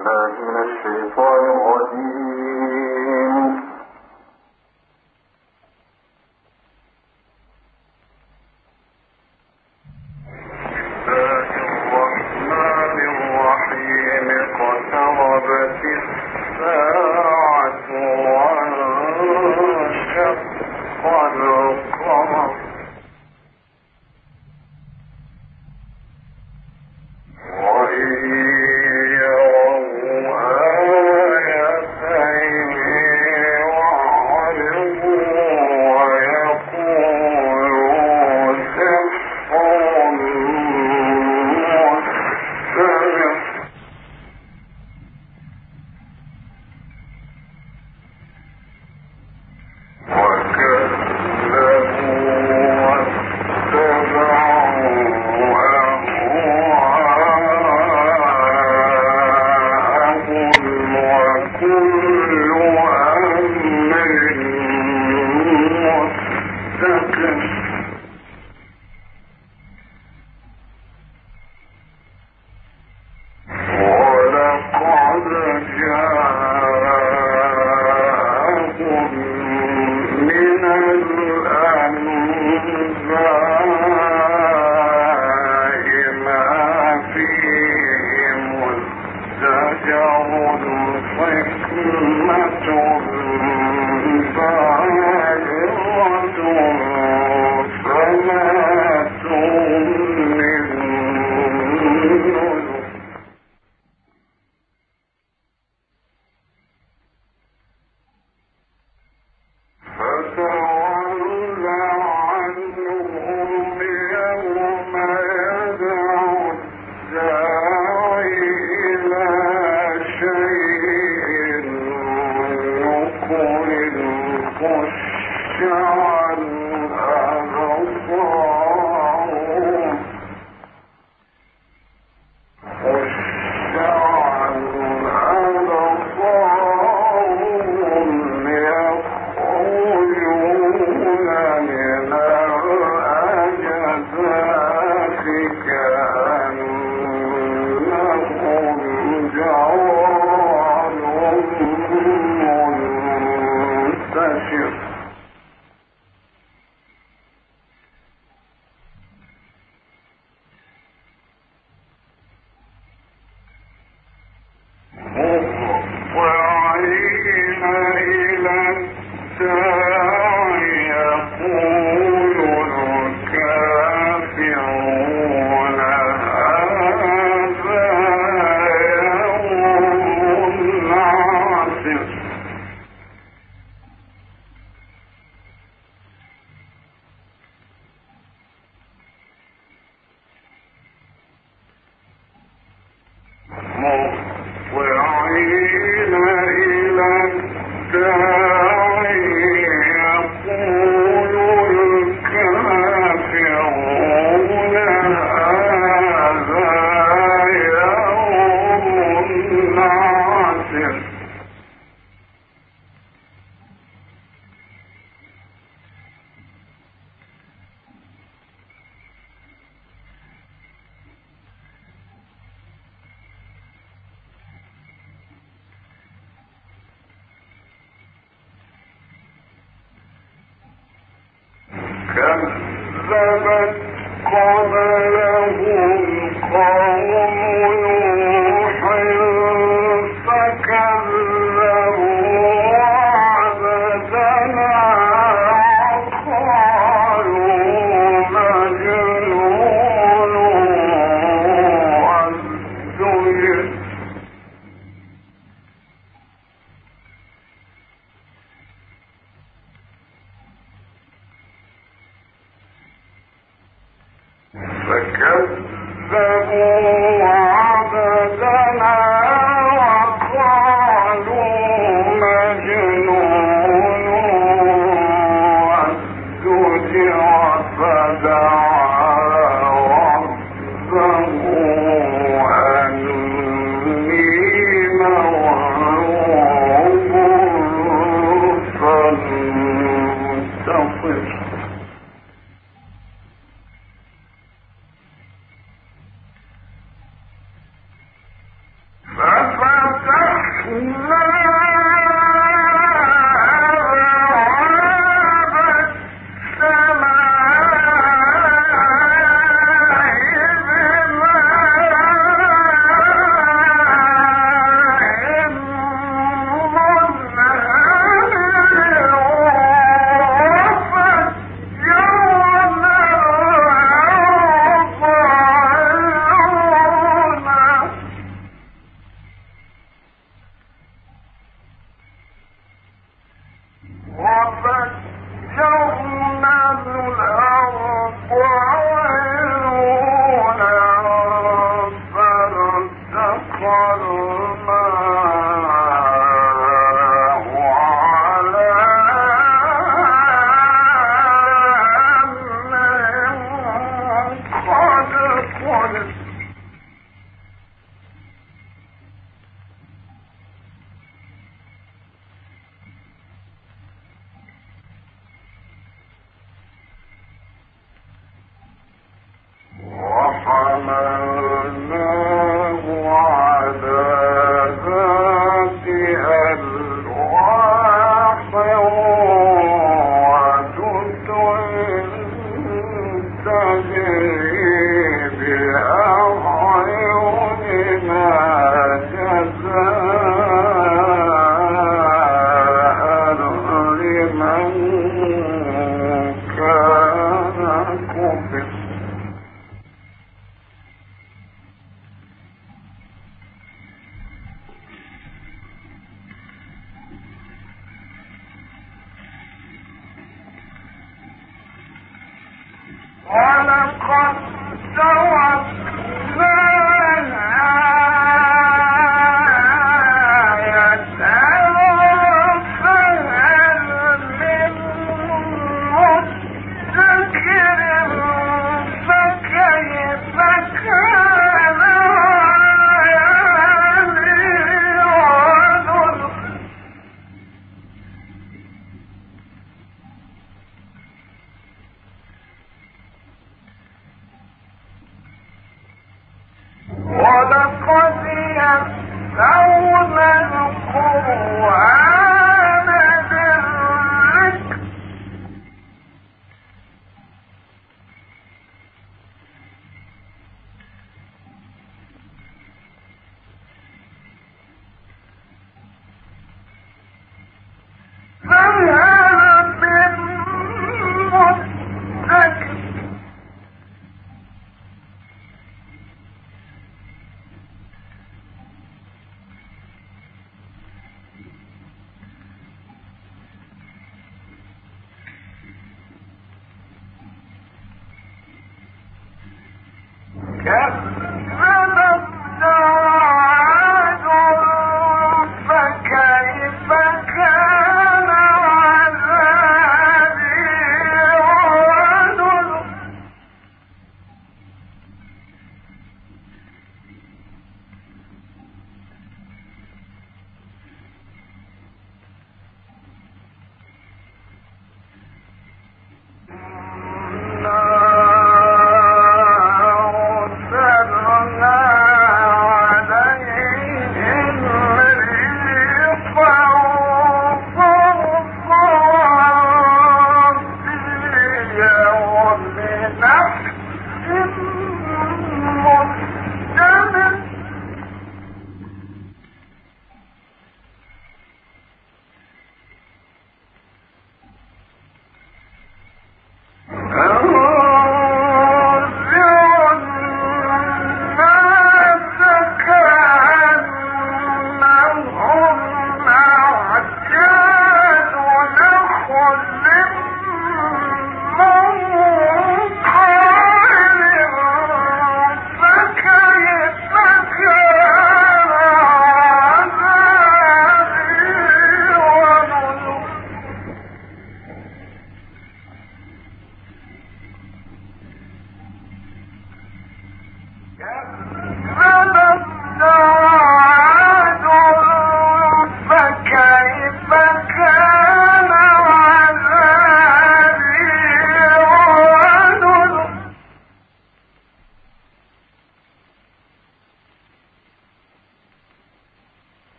بالله من الشيطان Amen. Amen ಏನೋ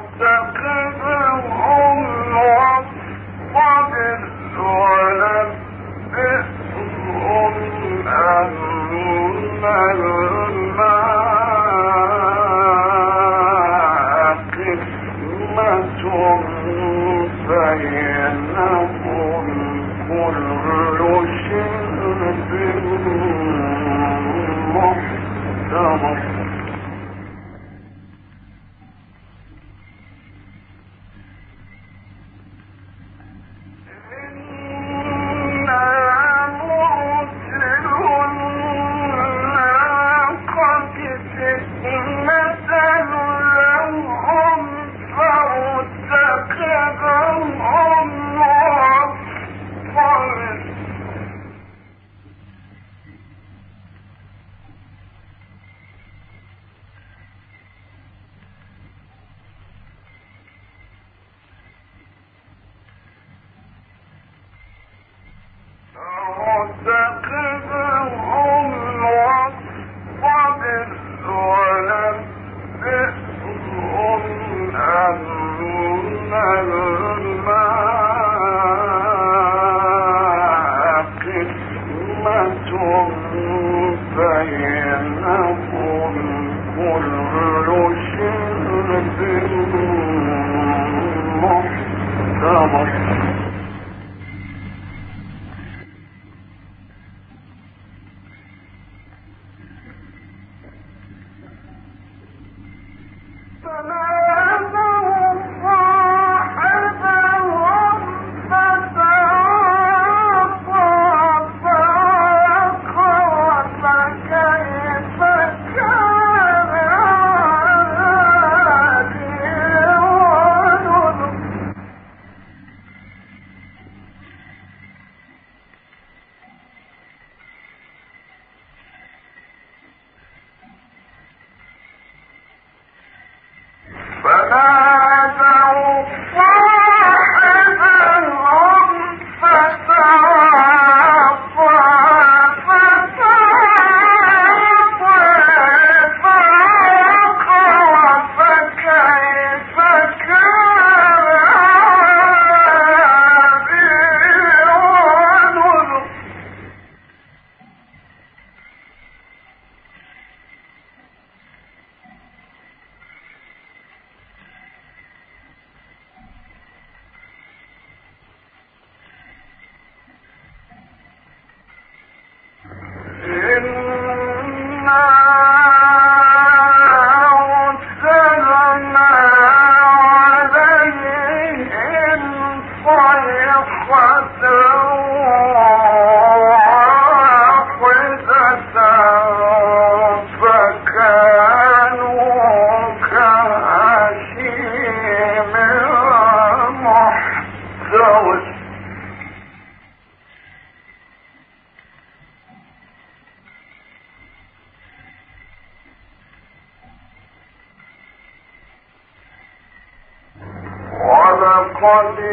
متقين on quantity